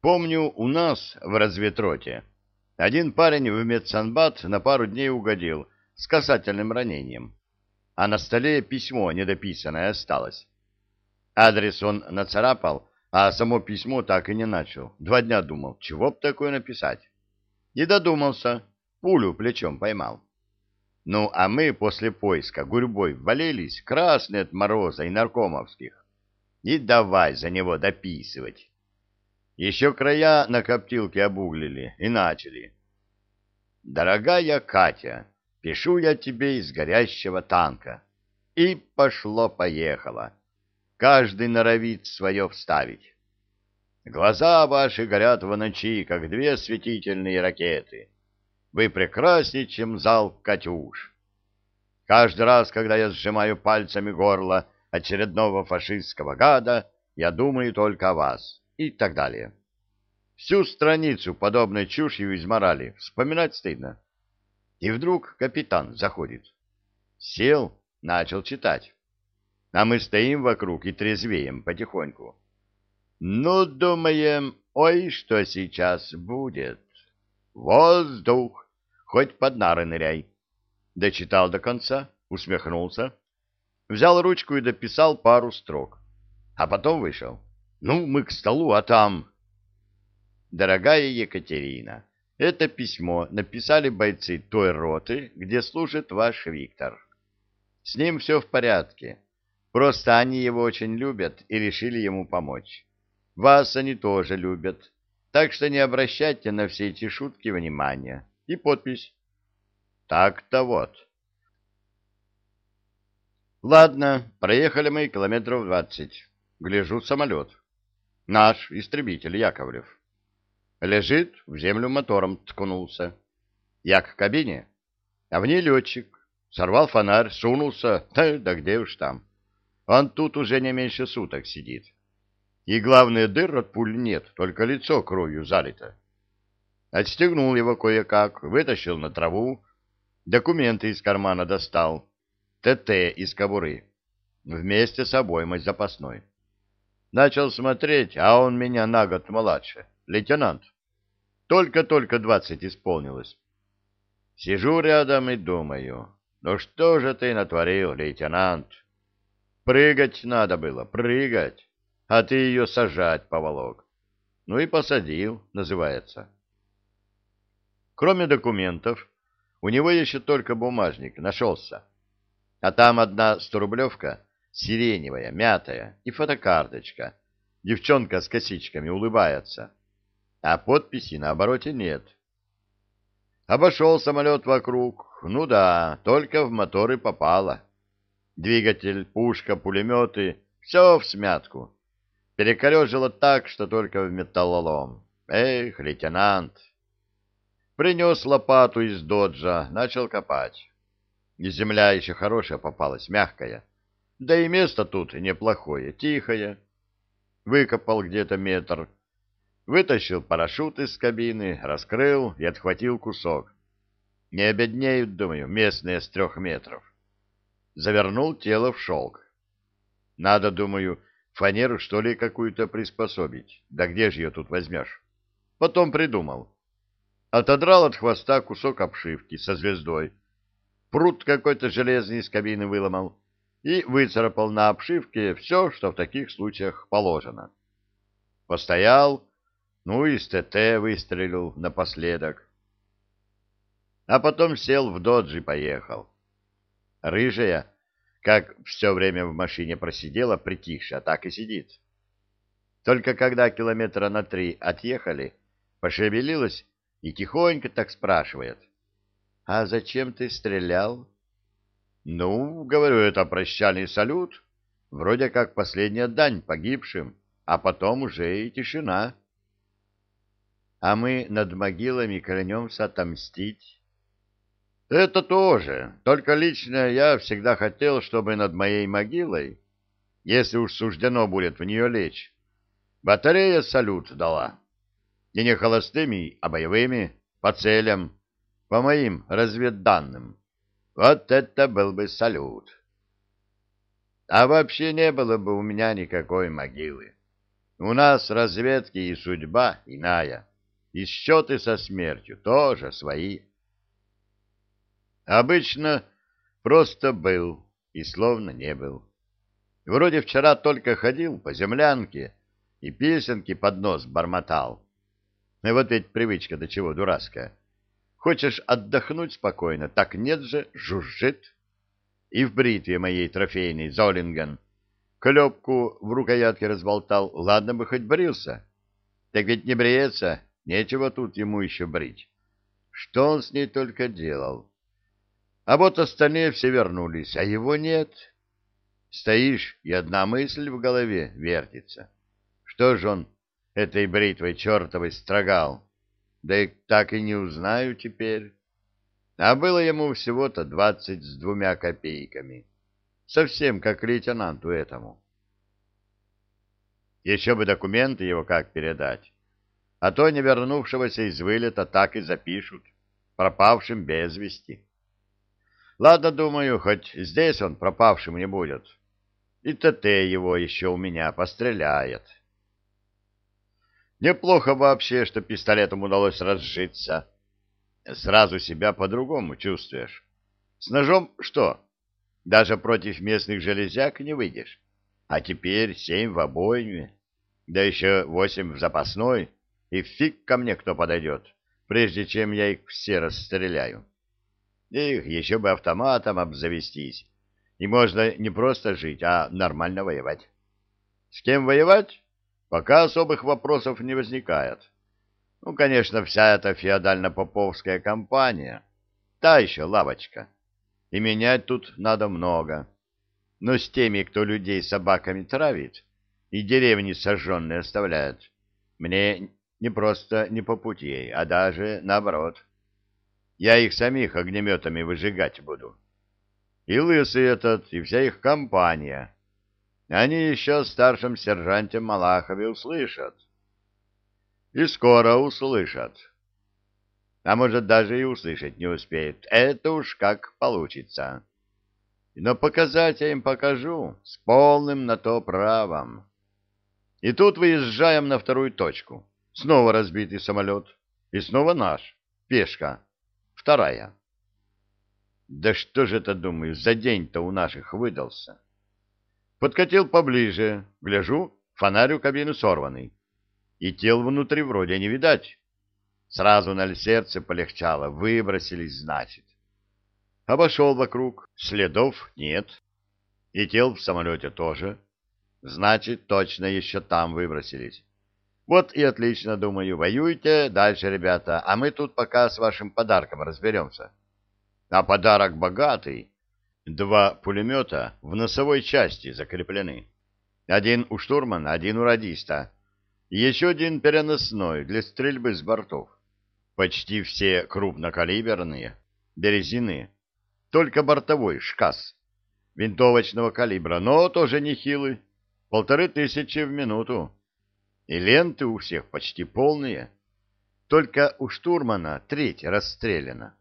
Помню, у нас в разведроте один парень в медсанбат на пару дней угодил с касательным ранением, а на столе письмо недописанное осталось. Адрес он нацарапал, а само письмо так и не начал. Два дня думал, чего б такое написать. И додумался, пулю плечом поймал. Ну, а мы после поиска гурьбой валились, красные от мороза и наркомовских. И давай за него дописывать. Еще края на коптилке обуглили и начали. «Дорогая Катя, пишу я тебе из горящего танка». И пошло-поехало. Каждый норовит свое вставить. Глаза ваши горят в ночи, как две светительные ракеты. Вы прекраснее, чем зал «Катюш». Каждый раз, когда я сжимаю пальцами горло очередного фашистского гада, я думаю только о вас и так далее. Всю страницу подобной чушью изморали, вспоминать стыдно. И вдруг капитан заходит. Сел, начал читать. А мы стоим вокруг и трезвеем потихоньку. Ну, думаем, ой, что сейчас будет. Воздух, хоть под нары ныряй. Дочитал до конца, усмехнулся, взял ручку и дописал пару строк. А потом вышел. Ну, мы к столу, а там... Дорогая Екатерина, это письмо написали бойцы той роты, где служит ваш Виктор. С ним все в порядке. Просто они его очень любят и решили ему помочь. Вас они тоже любят, так что не обращайте на все эти шутки внимания. И подпись. Так-то вот. Ладно, проехали мы километров двадцать. Гляжу самолет. Наш истребитель Яковлев. Лежит, в землю мотором ткнулся. Я к кабине, а в ней летчик. Сорвал фонарь, сунулся, да, да где уж там. Он тут уже не меньше суток сидит. И главное, дыр от пуль нет, только лицо кровью залито. Отстегнул его кое-как, вытащил на траву, документы из кармана достал, ТТ из кобуры, вместе с обоймой запасной. Начал смотреть, а он меня на год младше, лейтенант. Только-только двадцать исполнилось. Сижу рядом и думаю, ну что же ты натворил, лейтенант? Прыгать надо было, прыгать а ты ее сажать поволок. Ну и посадил, называется. Кроме документов, у него еще только бумажник нашелся. А там одна сторублевка, сиреневая, мятая, и фотокарточка. Девчонка с косичками улыбается. А подписи на обороте нет. Обошел самолет вокруг. Ну да, только в моторы попало. Двигатель, пушка, пулеметы — все в смятку. Перекорежило так, что только в металлолом. Эх, лейтенант! Принес лопату из доджа, начал копать. И земля еще хорошая попалась, мягкая. Да и место тут неплохое, тихое. Выкопал где-то метр. Вытащил парашют из кабины, раскрыл и отхватил кусок. Не обеднеют, думаю, местные с трех метров. Завернул тело в шелк. Надо, думаю, Фанеру, что ли, какую-то приспособить? Да где же ее тут возьмешь? Потом придумал. Отодрал от хвоста кусок обшивки со звездой. Прут какой-то железный из кабины выломал и выцарапал на обшивке все, что в таких случаях положено. Постоял, ну и с ТТ выстрелил напоследок. А потом сел в додж и поехал. Рыжая как все время в машине просидела притихшая, так и сидит. Только когда километра на три отъехали, пошевелилась и тихонько так спрашивает. — А зачем ты стрелял? — Ну, говорю, это прощальный салют, вроде как последняя дань погибшим, а потом уже и тишина. — А мы над могилами клянемся отомстить. Это тоже. Только лично я всегда хотел, чтобы над моей могилой, если уж суждено будет в нее лечь, батарея салют дала. И не холостыми, а боевыми, по целям, по моим разведданным. Вот это был бы салют. А вообще не было бы у меня никакой могилы. У нас разведки и судьба иная, и счеты со смертью тоже свои. Обычно просто был и словно не был. Вроде вчера только ходил по землянке и песенки под нос бормотал. И вот ведь привычка до чего дурацкая. Хочешь отдохнуть спокойно, так нет же, жужжит. И в бритве моей трофейной Золинген клепку в рукоятке разболтал, ладно бы хоть брился. Так ведь не бреется, нечего тут ему еще брить. Что он с ней только делал? А вот остальные все вернулись, а его нет. Стоишь, и одна мысль в голове вертится. Что ж он этой бритвой чертовой строгал? Да и так и не узнаю теперь. А было ему всего-то двадцать с двумя копейками. Совсем как лейтенанту этому. Еще бы документы его как передать. А то не вернувшегося из вылета так и запишут, пропавшим без вести. Ладно, думаю, хоть здесь он пропавшим не будет. И ТТ его еще у меня постреляет. Неплохо вообще, что пистолетом удалось разжиться. Сразу себя по-другому чувствуешь. С ножом что? Даже против местных железяк не выйдешь. А теперь семь в обойме, да еще восемь в запасной, и фиг ко мне кто подойдет, прежде чем я их все расстреляю. Их еще бы автоматом обзавестись, и можно не просто жить, а нормально воевать. С кем воевать? Пока особых вопросов не возникает. Ну, конечно, вся эта феодально-поповская компания, та еще лавочка. И менять тут надо много. Но с теми, кто людей собаками травит и деревни сожженные оставляет, мне не просто не по пути, а даже наоборот. Я их самих огнеметами выжигать буду. И лысый этот, и вся их компания. Они еще старшем сержанте Малахове услышат. И скоро услышат. А может, даже и услышать не успеют. Это уж как получится. Но показать я им покажу с полным на то правом. И тут выезжаем на вторую точку. Снова разбитый самолет. И снова наш. Пешка. Вторая. Да что же это, думаю, за день-то у наших выдался? Подкатил поближе, гляжу, фонарь у кабины сорванный. И тел внутри вроде не видать. Сразу на сердце полегчало, выбросились, значит. Обошел вокруг, следов нет. И тел в самолете тоже. Значит, точно еще там выбросились. Вот и отлично, думаю. Воюйте дальше, ребята, а мы тут пока с вашим подарком разберемся. А подарок богатый. Два пулемета в носовой части закреплены. Один у штурмана, один у радиста. Еще один переносной для стрельбы с бортов. Почти все крупнокалиберные, березины. Только бортовой шкас. Винтовочного калибра, но тоже нехилый. Полторы тысячи в минуту. И ленты у всех почти полные. Только у штурмана треть расстреляна.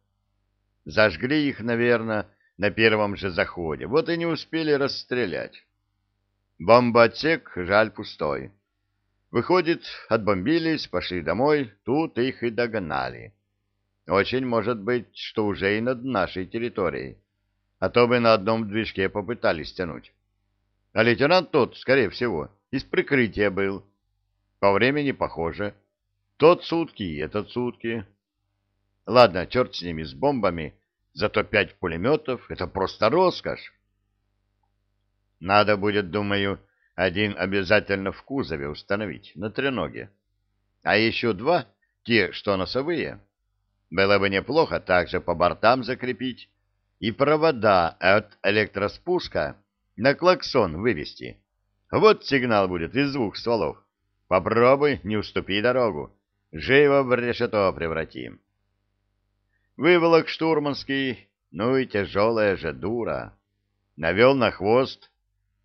Зажгли их, наверное, на первом же заходе. Вот и не успели расстрелять. Бомбоотсек, жаль, пустой. Выходит, отбомбились, пошли домой, тут их и догнали. Очень может быть, что уже и над нашей территорией. А то бы на одном движке попытались тянуть. А лейтенант тот, скорее всего, из прикрытия был. По времени похоже. Тот сутки, этот сутки. Ладно, черт с ними, с бомбами. Зато пять пулеметов — это просто роскошь. Надо будет, думаю, один обязательно в кузове установить, на треноге. А еще два, те, что носовые. Было бы неплохо также по бортам закрепить и провода от электроспуска на клаксон вывести. Вот сигнал будет из двух стволов. Попробуй, не уступи дорогу. Живо в решето превратим. Выволок штурманский, ну и тяжелая же дура. Навел на хвост,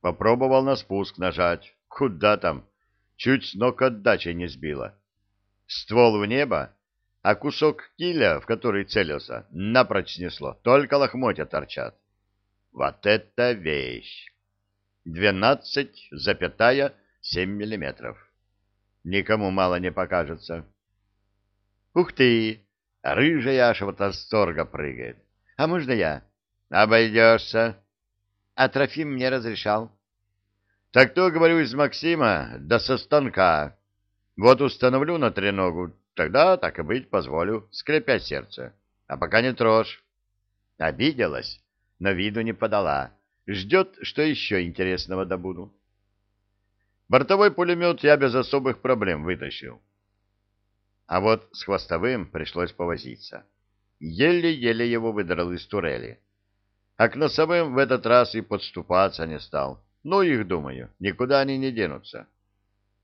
попробовал на спуск нажать. Куда там? Чуть с ног отдачи не сбила. Ствол в небо, а кусок киля, в который целился, напрочь снесло. Только лохмотья торчат. Вот это вещь! Двенадцать, запятая, семь миллиметров. никому мало не покажется. Ух ты! Рыжая аж от восторга прыгает. А можно я? Обойдешься. А Трофим мне разрешал. Так то, говорю, из Максима, да со станка. Вот установлю на треногу, тогда, так и быть, позволю, скрепя сердце. А пока не трожь. Обиделась, но виду не подала. Ждет, что еще интересного добуду. Бортовой пулемет я без особых проблем вытащил. А вот с хвостовым пришлось повозиться. Еле-еле его выдрал из турели. А к носовым в этот раз и подступаться не стал. Ну, их, думаю, никуда они не денутся.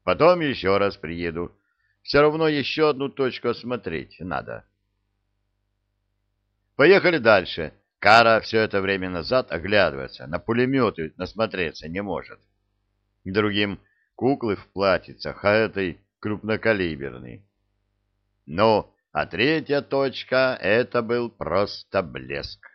Потом еще раз приеду. Все равно еще одну точку осмотреть надо. Поехали дальше. Кара все это время назад оглядывается, на пулеметы насмотреться не может. Другим куклы в платьицах, а этой крупнокалиберный. Ну, а третья точка — это был просто блеск.